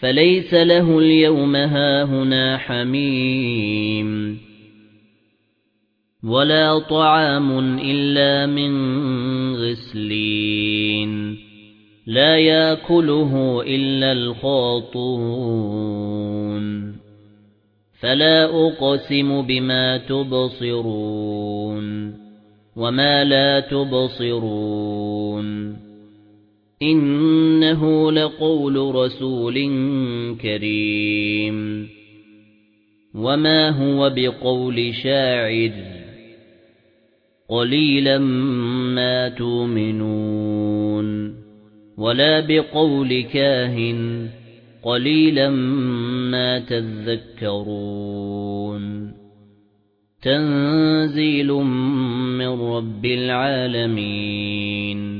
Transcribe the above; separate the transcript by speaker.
Speaker 1: فَلَيْسَ لَهُ الْيَوْمَ هَاهُنَا حَمِيمٌ. وَلَا طَعَامٌ إِلَّا مِنْ غِسْلِينٍ. لَا يَأْكُلُهُ إِلَّا الْخَاطِئُونَ فَلَا أُقْسِمُ بِمَا تُبْصِرُونَ وَمَا لَا تُبْصِرُونَ. إِنَّهُ لَقَوْلُ رَسُولٍ كَرِيمٍ. وَمَا هُوَ بِقَوْلِ شَاعِرٍ؟ قَلِيلًا مَا تُؤْمِنُونَ. وَلَا بِقَوْلِ كَاهِنٍ؟ قَلِيلًا مَا تَذَكَّرُونَ. تَنزِيلٌ مِّن رَّبِّ الْعَالَمِينَ.